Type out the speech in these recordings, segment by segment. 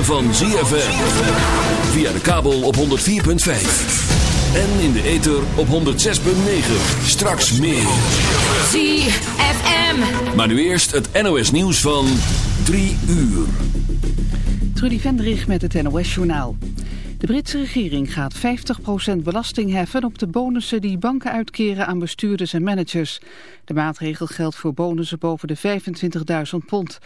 ritme van ZFM. Via de kabel op 104.5. En in de ether op 106.9. Straks meer. ZFM. Maar nu eerst het NOS nieuws van 3 uur. Trudy Vendrich met het NOS-journaal. De Britse regering gaat 50% belasting heffen op de bonussen die banken uitkeren aan bestuurders en managers. De maatregel geldt voor bonussen boven de 25.000 pond.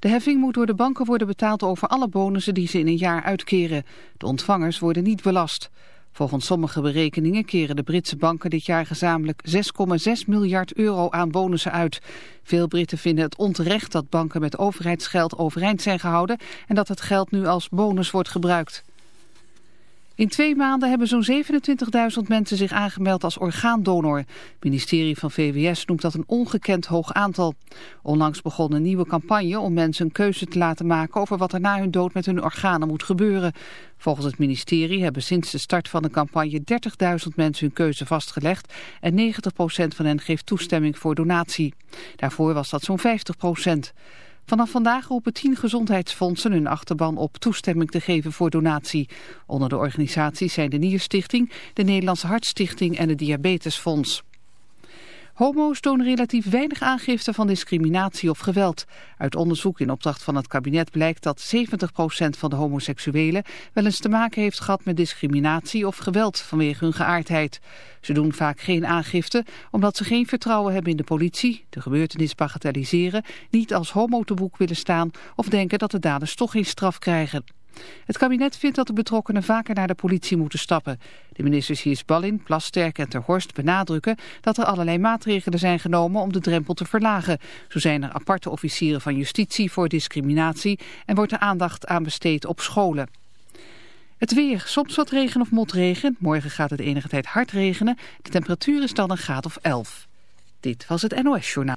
De heffing moet door de banken worden betaald over alle bonussen die ze in een jaar uitkeren. De ontvangers worden niet belast. Volgens sommige berekeningen keren de Britse banken dit jaar gezamenlijk 6,6 miljard euro aan bonussen uit. Veel Britten vinden het onterecht dat banken met overheidsgeld overeind zijn gehouden en dat het geld nu als bonus wordt gebruikt. In twee maanden hebben zo'n 27.000 mensen zich aangemeld als orgaandonor. Het ministerie van VWS noemt dat een ongekend hoog aantal. Onlangs begon een nieuwe campagne om mensen een keuze te laten maken over wat er na hun dood met hun organen moet gebeuren. Volgens het ministerie hebben sinds de start van de campagne 30.000 mensen hun keuze vastgelegd en 90% van hen geeft toestemming voor donatie. Daarvoor was dat zo'n 50%. Vanaf vandaag roepen tien gezondheidsfondsen hun achterban op toestemming te geven voor donatie. Onder de organisaties zijn de Nierstichting, de Nederlandse Hartstichting en het Diabetesfonds. Homo's doen relatief weinig aangifte van discriminatie of geweld. Uit onderzoek in opdracht van het kabinet blijkt dat 70% van de homoseksuelen wel eens te maken heeft gehad met discriminatie of geweld vanwege hun geaardheid. Ze doen vaak geen aangifte omdat ze geen vertrouwen hebben in de politie, de gebeurtenis bagatelliseren, niet als homo te boek willen staan of denken dat de daders toch geen straf krijgen. Het kabinet vindt dat de betrokkenen vaker naar de politie moeten stappen. De ministers Hiers Ballin, Plasterk en Ter Horst benadrukken dat er allerlei maatregelen zijn genomen om de drempel te verlagen. Zo zijn er aparte officieren van justitie voor discriminatie en wordt er aandacht aan besteed op scholen. Het weer, soms wat regen of motregen. Morgen gaat het enige tijd hard regenen. De temperatuur is dan een graad of 11. Dit was het NOS Journaal.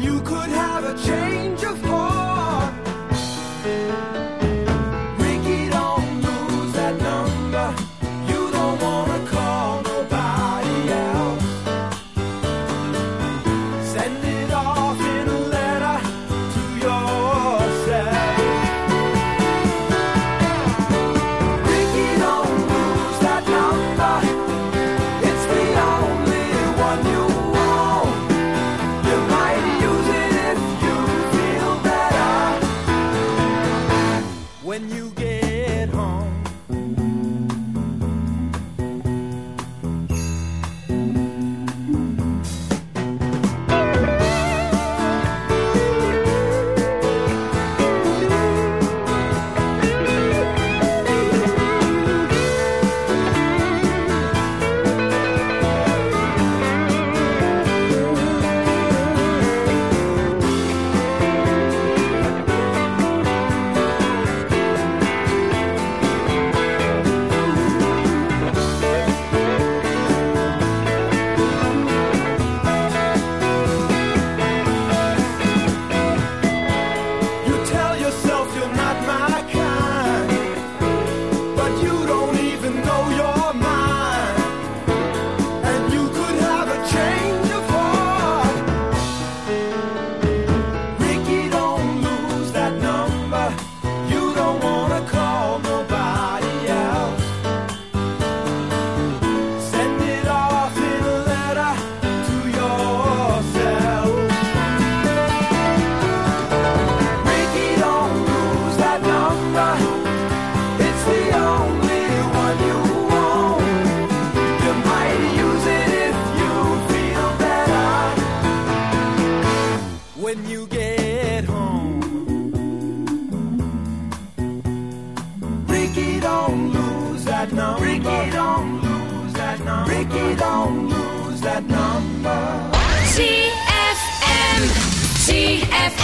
you could have a change. don't lose that number. ZFM. ZFM.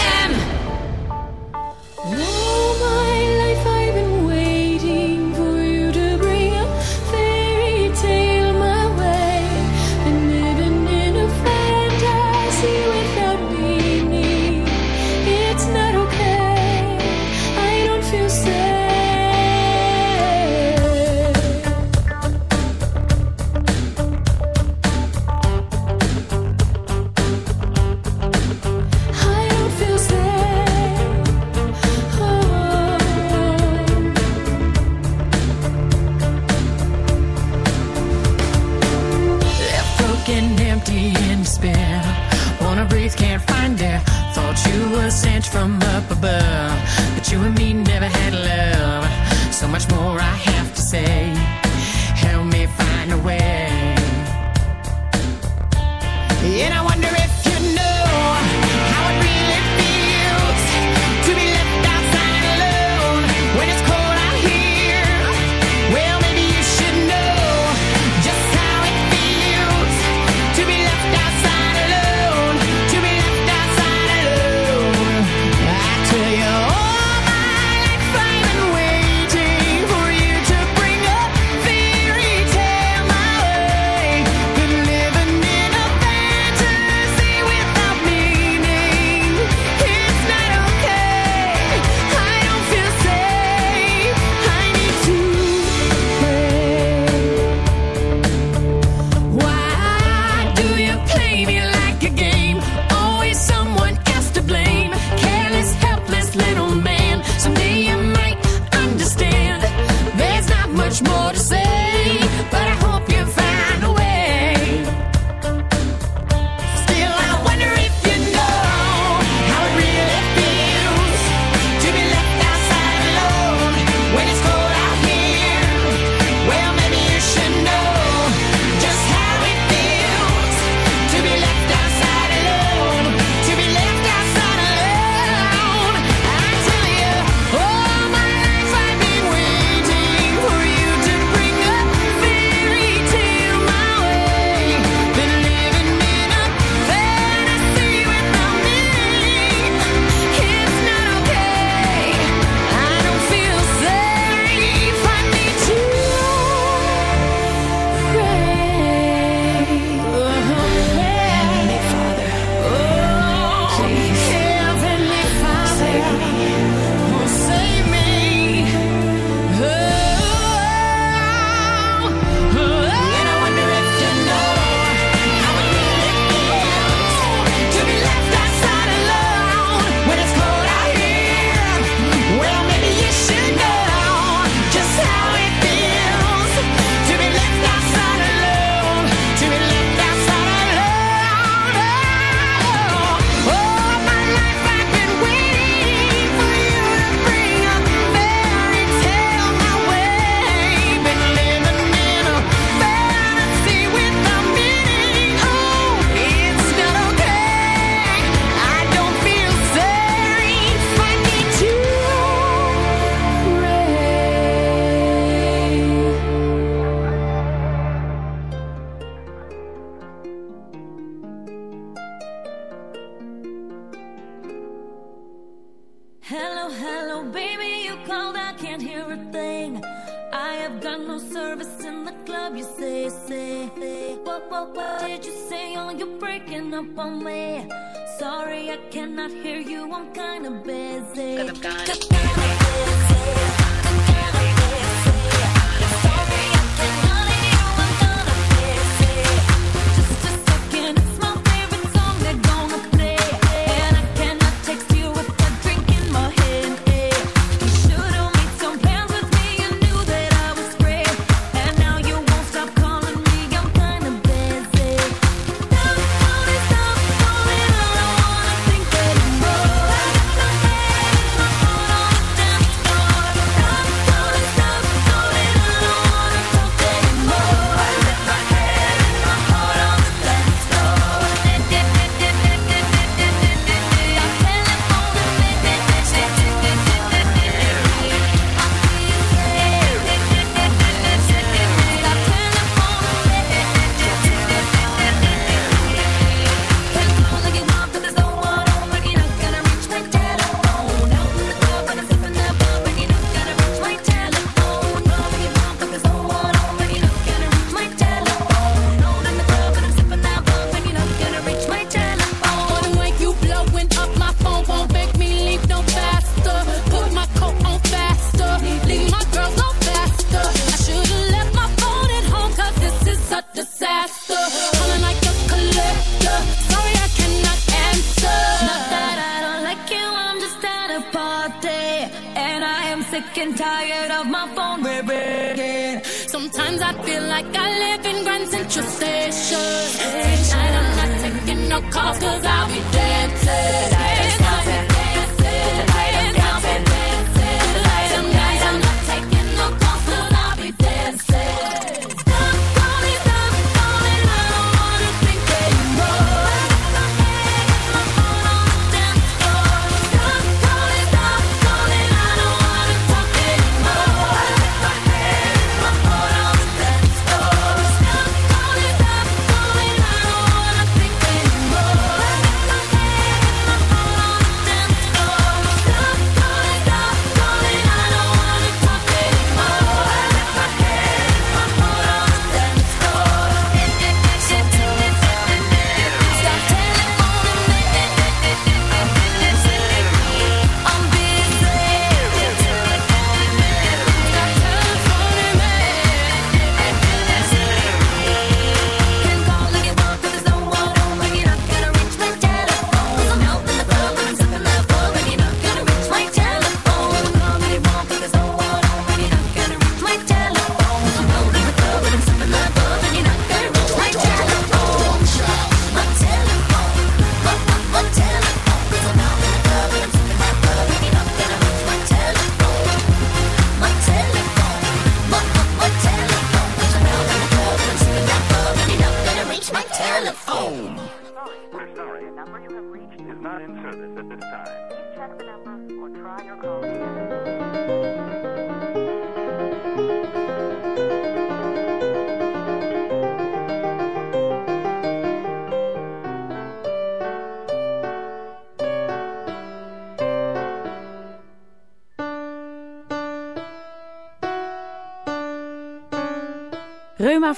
like I live in Grand Central Station. Tonight I'm not taking no calls cause I'll be dancing.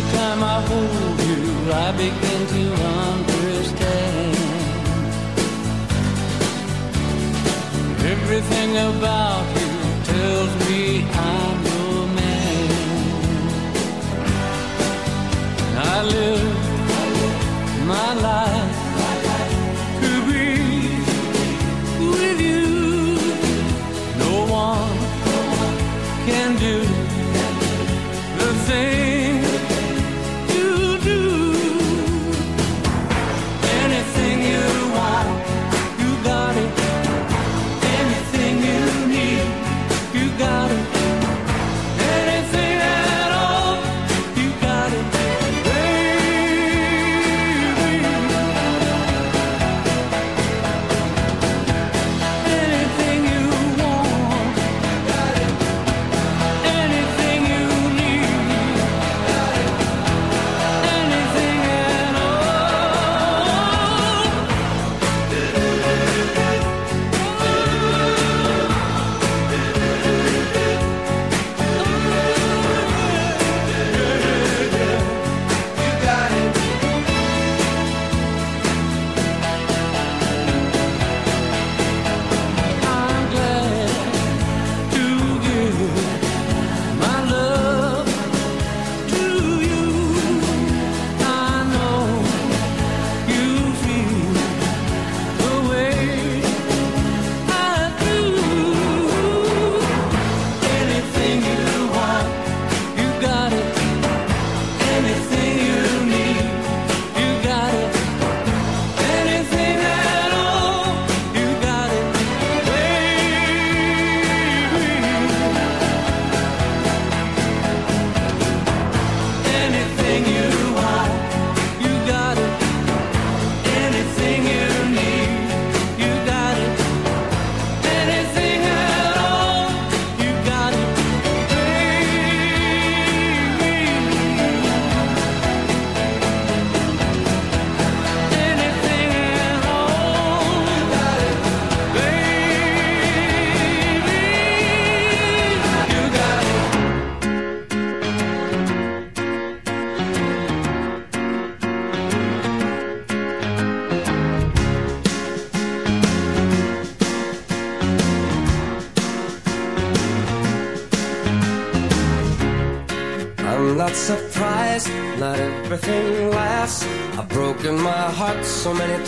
Every time I hold you, I begin to understand everything about you tells me.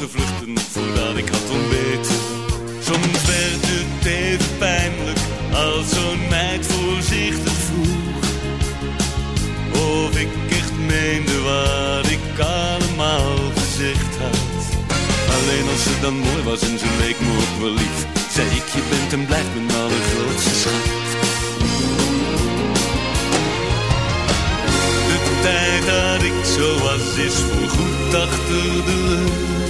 te vluchten voordat ik had ontbeten. Soms werd het even pijnlijk als zo'n meid voorzichtig vroeg. Of ik echt meende wat ik allemaal gezegd had. Alleen als ze dan mooi was en ze leek me ook wel lief, zei ik je bent en blijft mijn allergrootste schat. De tijd dat ik zo was is voorgoed achter de rug.